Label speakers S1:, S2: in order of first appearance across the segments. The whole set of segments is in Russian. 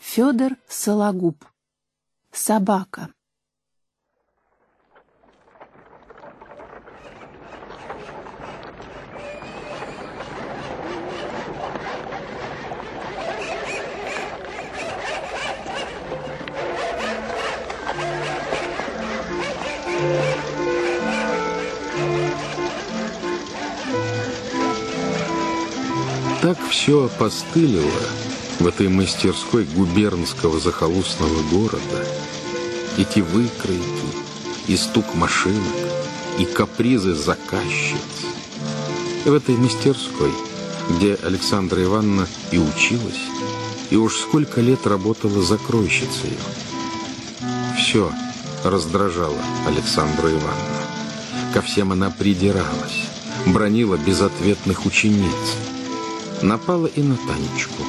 S1: Федор Сологуб. Собака.
S2: Так все опостылило в этой мастерской губернского захолустного города. Эти выкройки, и стук машинок, и капризы заказчиц. В этой мастерской, где Александра Ивановна и училась, и уж сколько лет работала закройщицей. Все раздражало Александру Ивановну. Ко всем она придиралась, бронила безответных учениц, напала и на Танечку,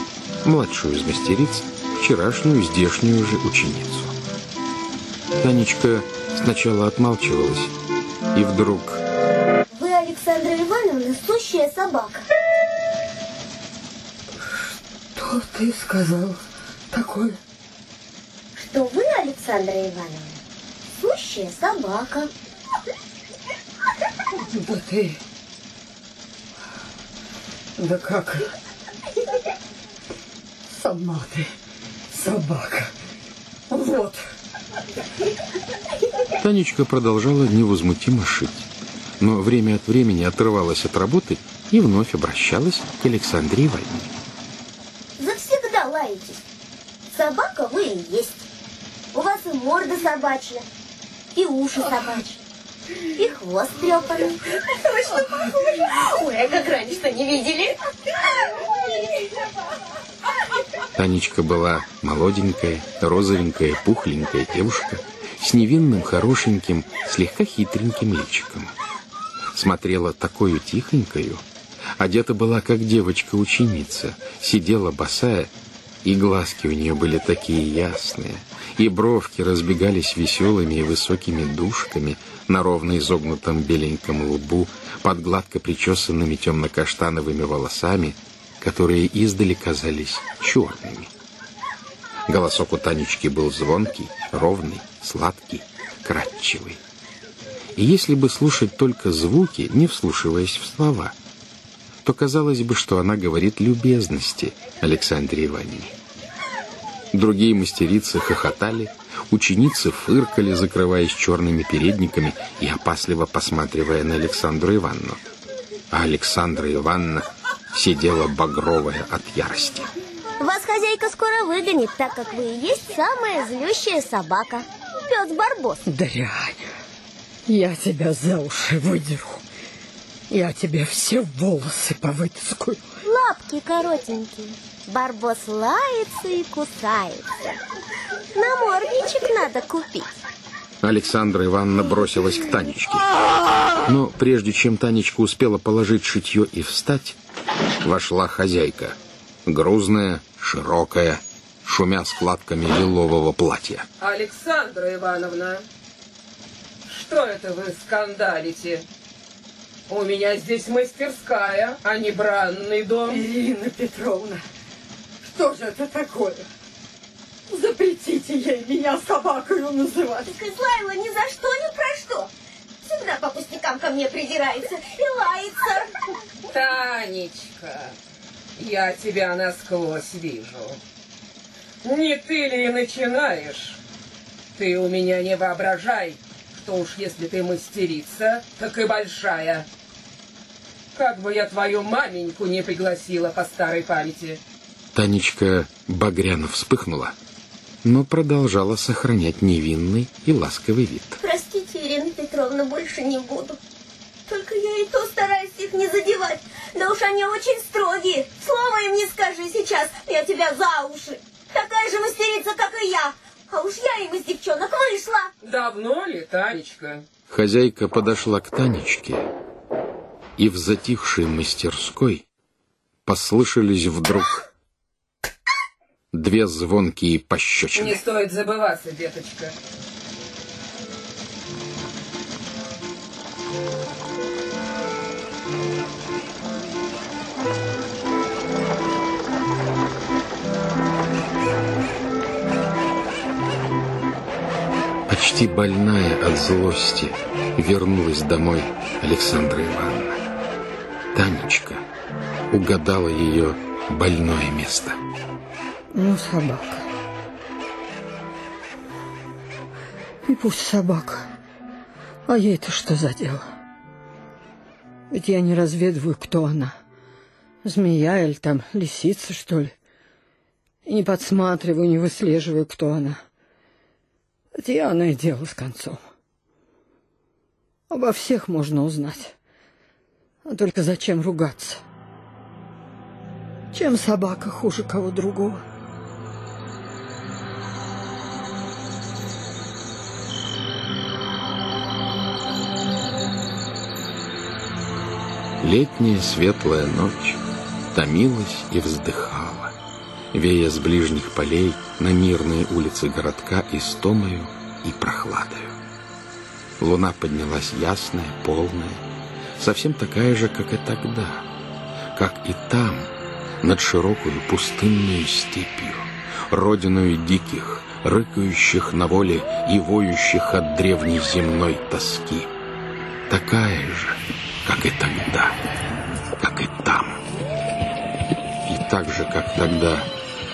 S2: младшую из мастериц, вчерашнюю здешнюю же ученицу. Танечка сначала отмалчивалась, и вдруг...
S3: Вы, Александра Ивановна, сущая собака.
S4: Что ты сказал такое?
S3: Что вы, Александра Ивановна, сущая собака.
S4: Да ты... Да как? Сама ты собака. Вот.
S2: Танечка продолжала невозмутимо шить, но время от времени отрывалась от работы и вновь обращалась к Александре Ивановне.
S3: Завсегда лаетесь. Собака вы и есть. У вас и морда собачья, и уши собачьи, и хвост трепанный. Точно похоже. Ой, а как раньше-то не видели?
S2: Танечка была молоденькая, розовенькая, пухленькая девушка с невинным, хорошеньким, слегка хитреньким личиком. Смотрела такую тихонькою, одета была как девочка-ученица, сидела босая, и глазки у нее были такие ясные, и бровки разбегались веселыми и высокими дужками на ровно изогнутом беленьком лбу, под гладко причесанными темно-каштановыми волосами, которые издали казались черными. Голосок у Танечки был звонкий, ровный, сладкий, кратчевый. И если бы слушать только звуки, не вслушиваясь в слова, то казалось бы, что она говорит любезности Александре Ивановне. Другие мастерицы хохотали, ученицы фыркали, закрываясь черными передниками и опасливо посматривая на Александру Ивановну. А Александра Ивановна сидела багровая от ярости.
S3: Вас хозяйка скоро выгонит, так как вы и есть самая злющая собака. Пес Барбос.
S4: Дрянь. Я тебя за уши выдеру. Я тебе все волосы повытаскаю.
S3: Лапки коротенькие. Барбос лается и кусается. Намордничек надо купить.
S2: Александра Ивановна бросилась к Танечке. Но прежде чем Танечка успела положить шитье и встать, вошла хозяйка. Грузная, широкая, шумя складками лилового платья.
S5: Александра Ивановна, что это вы скандалите? У меня здесь мастерская, а не бранный дом.
S4: Ирина Петровна, что же это такое? Запретите ей меня собакою называть.
S3: Так Излайла ни за что, ни про что. Всегда по пустякам ко мне придирается и лается.
S5: Танечка, я тебя насквозь вижу. Не ты ли начинаешь? Ты у меня не воображай, что уж если ты мастерица, так и большая. Как бы я твою маменьку не пригласила по старой памяти.
S2: Танечка багряно вспыхнула, но продолжала сохранять невинный и ласковый вид.
S3: Петровна, больше не буду. Только я и то стараюсь их не задевать. Да уж они очень строгие. Слова им не скажи сейчас, я тебя за уши. Такая же мастерица, как и я. А уж я им из девчонок вышла.
S5: Давно ли, Танечка?
S2: Хозяйка подошла к Танечке, и в затихшей мастерской послышались вдруг две звонкие пощечины.
S5: Не стоит забываться, деточка.
S2: Почти больная от злости вернулась домой Александра Ивановна. Танечка угадала ее больное место.
S4: Ну, собака. И пусть собака. А ей-то что за дело? Ведь я не разведываю, кто она. Змея или там лисица, что ли. И не подсматриваю, не выслеживаю, кто она. И дело с концом. Обо всех можно узнать. А только зачем ругаться? Чем собака хуже кого другого?
S2: Летняя светлая ночь томилась и вздыхала, вея с ближних полей на мирные улицы городка истомою и прохладою. Луна поднялась ясная, полная, совсем такая же, как и тогда, как и там, над широкую пустынную степью, родиною диких, рыкающих на воле и воющих от древней земной тоски. Такая же, как и тогда, как и там. И так же, как тогда,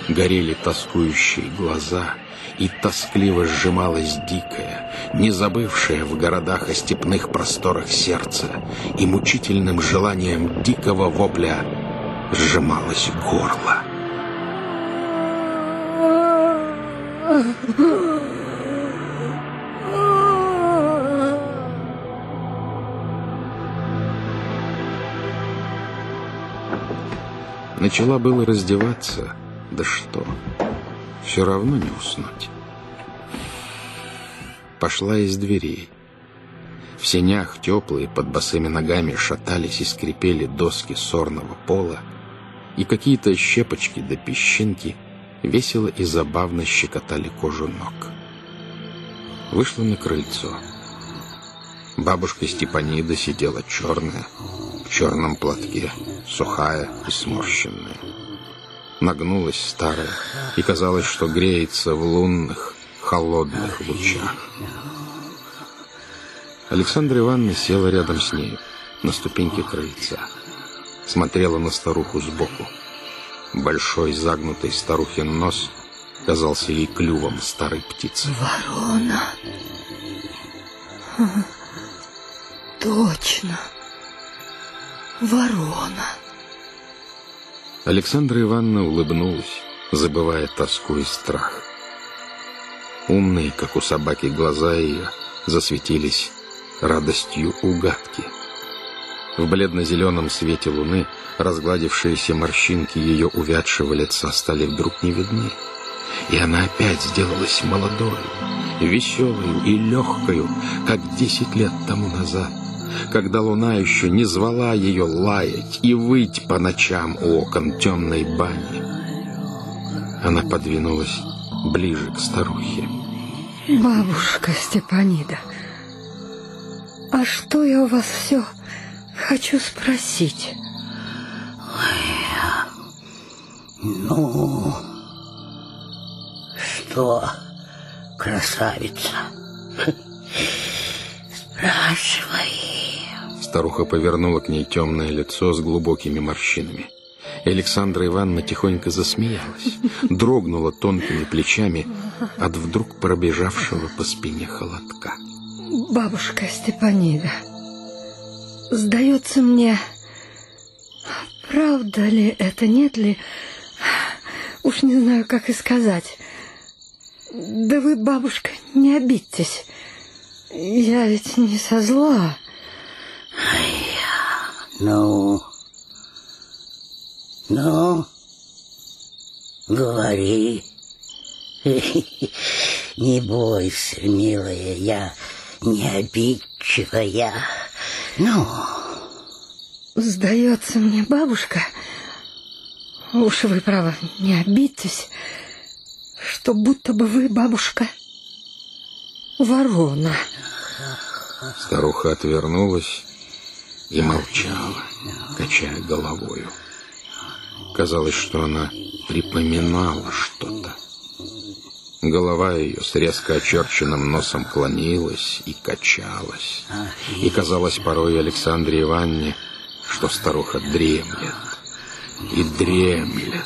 S2: горели тоскующие глаза, и тоскливо сжималось дикое, не забывшее в городах о степных просторах сердца, и мучительным желанием дикого вопля сжималось горло. Начала было раздеваться, да что, все равно не уснуть. Пошла из дверей. В сенях теплые под босыми ногами шатались и скрипели доски сорного пола, и какие-то щепочки да песчинки весело и забавно щекотали кожу ног. Вышла на крыльцо. Бабушка Степанида сидела черная, в черном платке, сухая и сморщенная. Нагнулась старая, и казалось, что греется в лунных, холодных лучах. Александра Ивановна села рядом с ней на ступеньке крыльца. Смотрела на старуху сбоку. Большой загнутый старухин нос казался ей клювом старой птицы.
S4: Ворона. Точно. Ворона.
S2: Александра Ивановна улыбнулась, забывая тоску и страх. Умные, как у собаки, глаза ее засветились радостью угадки. В бледно-зеленом свете луны разгладившиеся морщинки ее увядшего лица стали вдруг не видны. И она опять сделалась молодой, веселой и легкой, как десять лет тому назад, когда луна еще не звала ее лаять и выть по ночам у окон темной бани. Она подвинулась ближе к старухе.
S4: Бабушка Степанида, а что я у вас все хочу спросить?
S6: Ну, что, красавица? Спрашивай.
S2: Старуха повернула к ней темное лицо с глубокими морщинами. Александра Ивановна тихонько засмеялась, дрогнула тонкими плечами от вдруг пробежавшего по спине холодка.
S4: Бабушка Степанида, сдается мне, правда ли это, нет ли, уж не знаю, как и сказать. Да вы, бабушка, не обидьтесь. Я ведь не со зла.
S6: Ну, ну, говори. Не бойся, милая, я не обидчивая. Ну,
S4: Сдается мне, бабушка, уж вы, право, не обидьтесь, что будто бы вы, бабушка, ворона.
S2: Старуха отвернулась и молчала, качая головою. Казалось, что она припоминала что-то. Голова ее с резко очерченным носом клонилась и качалась. И казалось порой Александре Ивановне, что старуха дремлет. И дремлет,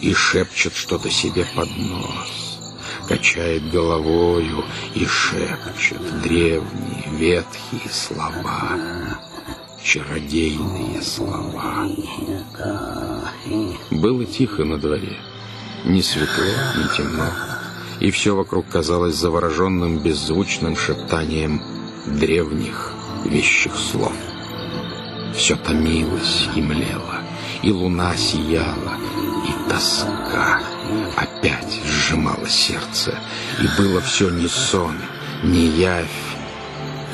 S2: и шепчет что-то себе под нос. Качает головою и шепчет древние, ветхие слова. Чародейные слова. Было тихо на дворе. Ни светло, ни темно и все вокруг казалось завороженным беззвучным шептанием древних вещих слов. Все томилось и млело, и луна сияла, и тоска опять сжимала сердце, и было все не сон, не явь.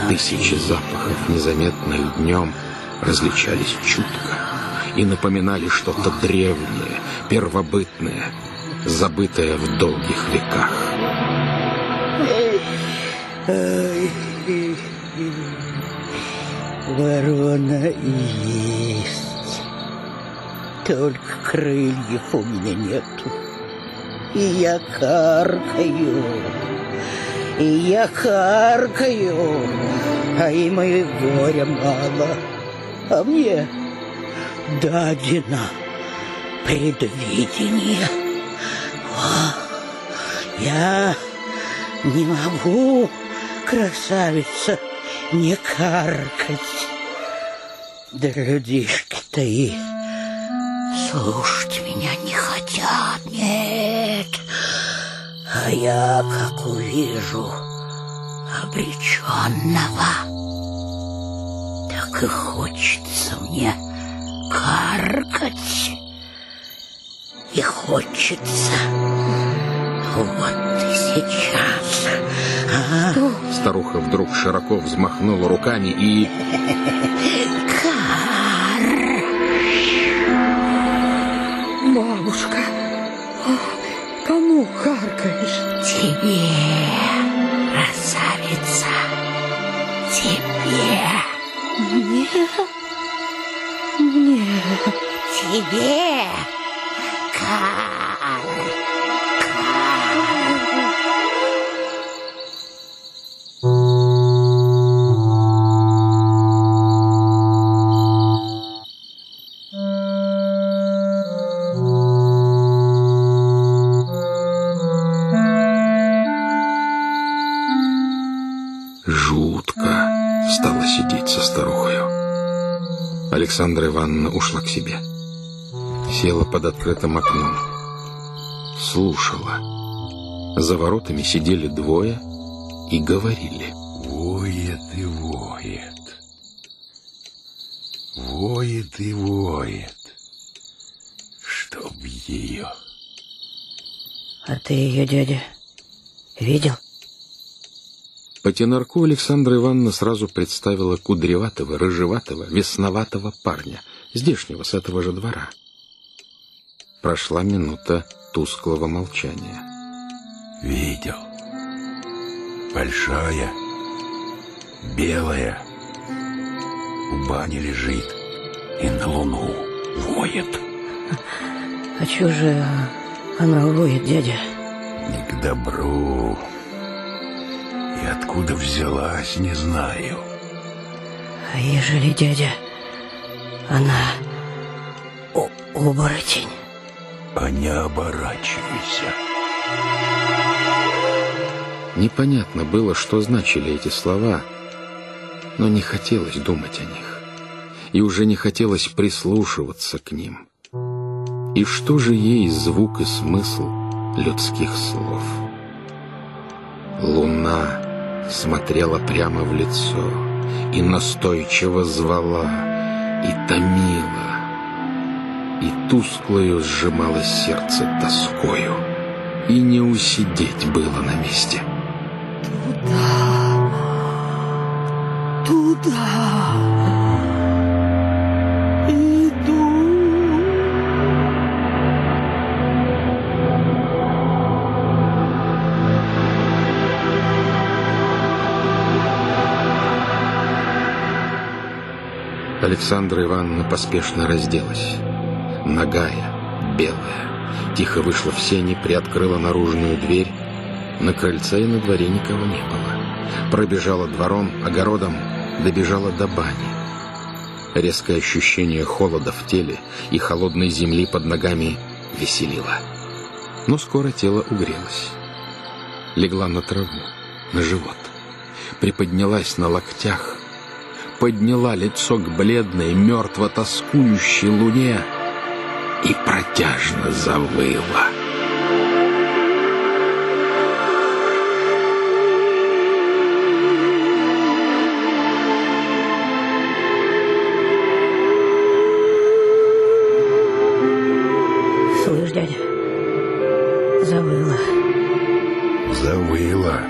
S2: Тысячи запахов, незаметных днем, различались чутко и напоминали что-то древнее, первобытное, забытое в долгих веках.
S6: Ворона есть. Только крыльев у меня нету. И я каркаю. И я каркаю. А и горя мало. А мне дадено предвидение. Я не могу, красавица, не каркать. Да людишки-то и слушать меня не хотят, нет. А я, как увижу обреченного, и хочется мне каркать. И хочется вот сейчас. А?
S2: Старуха вдруг широко взмахнула руками и...
S6: Кар!
S4: Бабушка, кому каркаешь?
S6: Тебе, красавица, тебе.
S4: Мне? Мне?
S6: Тебе, Кар!
S2: Жутко стало сидеть со старухою. Александра Ивановна ушла к себе. Села под открытым окном. Слушала. За воротами сидели двое и говорили.
S7: Воет и воет. Воет и воет. Чтоб ее.
S6: А ты ее, дядя, видел?
S2: По тенорку Александра Ивановна сразу представила кудреватого, рыжеватого, весноватого парня, здешнего, с этого же двора. Прошла минута тусклого молчания.
S7: Видел. Большая, белая, у бани лежит и на луну воет.
S6: А чего же она воет, дядя?
S7: Не к добру. И откуда взялась, не знаю.
S6: А ежели, дядя, она о- оборотень?
S7: А не оборачивайся.
S2: Непонятно было, что значили эти слова, но не хотелось думать о них. И уже не хотелось прислушиваться к ним. И что же ей звук и смысл людских слов? Луна смотрела прямо в лицо и настойчиво звала, и томила, и тусклою сжималось сердце тоскою, и не усидеть было на месте.
S4: Туда. Иду.
S2: Александра Ивановна поспешно разделась. Нагая, белая, тихо вышла в сени, приоткрыла наружную дверь На крыльце и на дворе никого не было. Пробежала двором, огородом, добежала до бани. Резкое ощущение холода в теле и холодной земли под ногами веселило. Но скоро тело угрелось. Легла на траву, на живот. Приподнялась на локтях. Подняла лицо к бледной, мертво-тоскующей луне и протяжно завыла.
S6: Слышь, дядя, завыла.
S7: Завыла,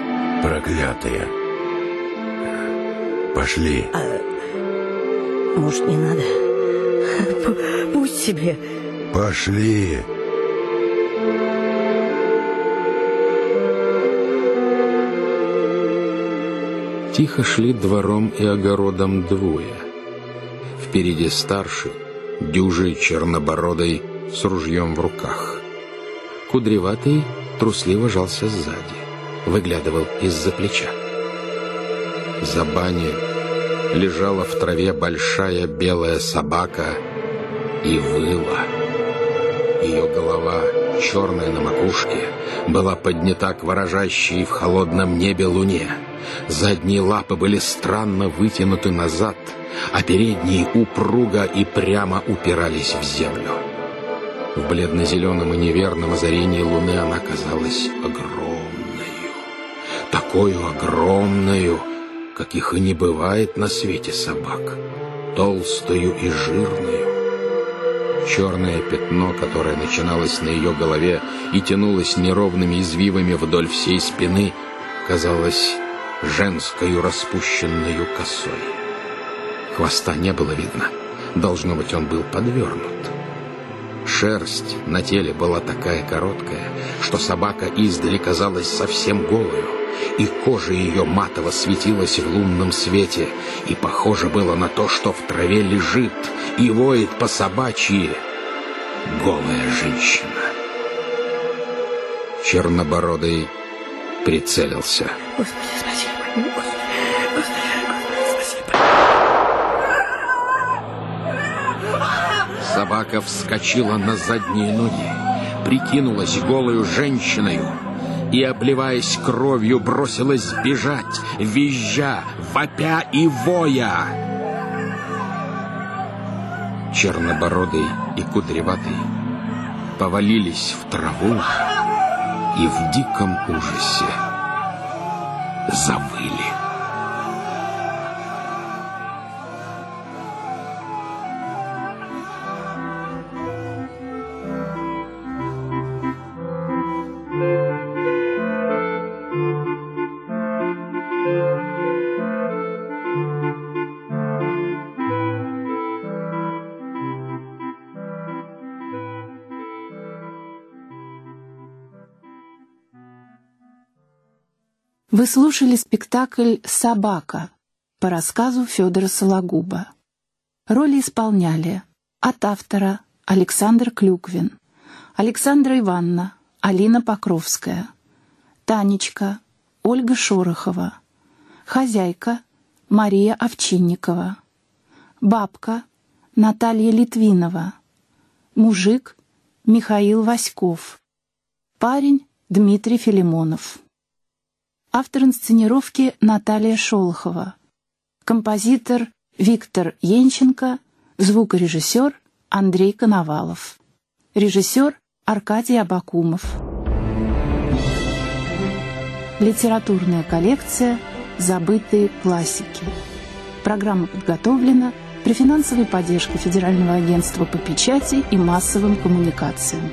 S7: проклятая. Пошли.
S6: Может, не надо? П- Пусть себе.
S7: Пошли.
S2: Тихо шли двором и огородом двое. Впереди старший, дюжий, чернобородый, с ружьем в руках. Кудреватый трусливо жался сзади, выглядывал из-за плеча. За бани лежала в траве большая белая собака и выла. Ее голова, черная на макушке, была поднята к ворожащей в холодном небе луне. Задние лапы были странно вытянуты назад, а передние упруго и прямо упирались в землю. В бледно-зеленом и неверном озарении луны она казалась огромною. Такую огромную, каких и не бывает на свете собак. Толстую и жирную. Черное пятно, которое начиналось на ее голове и тянулось неровными извивами вдоль всей спины, казалось женскою распущенную косой. Хвоста не было видно. Должно быть, он был подвернут. Шерсть на теле была такая короткая, что собака издали казалась совсем голую, и кожа ее матово светилась в лунном свете, и похоже было на то, что в траве лежит и воет по собачьи голая женщина. Чернобородый прицелился.
S6: Господи, спасибо.
S2: Собака вскочила на задние ноги, прикинулась голою женщиною и, обливаясь кровью, бросилась бежать, визжа, вопя и воя. Чернобородый и кудреватый повалились в траву и в диком ужасе завыли.
S1: Вы слушали спектакль «Собака» по рассказу Федора Сологуба. Роли исполняли от автора Александр Клюквин, Александра Ивановна, Алина Покровская, Танечка, Ольга Шорохова, хозяйка Мария Овчинникова, бабка Наталья Литвинова, мужик Михаил Васьков, парень Дмитрий Филимонов. Автор инсценировки Наталья Шолохова. Композитор Виктор Янченко. Звукорежиссер Андрей Коновалов. Режиссер Аркадий Абакумов. Литературная коллекция «Забытые классики». Программа подготовлена при финансовой поддержке Федерального агентства по печати и массовым коммуникациям.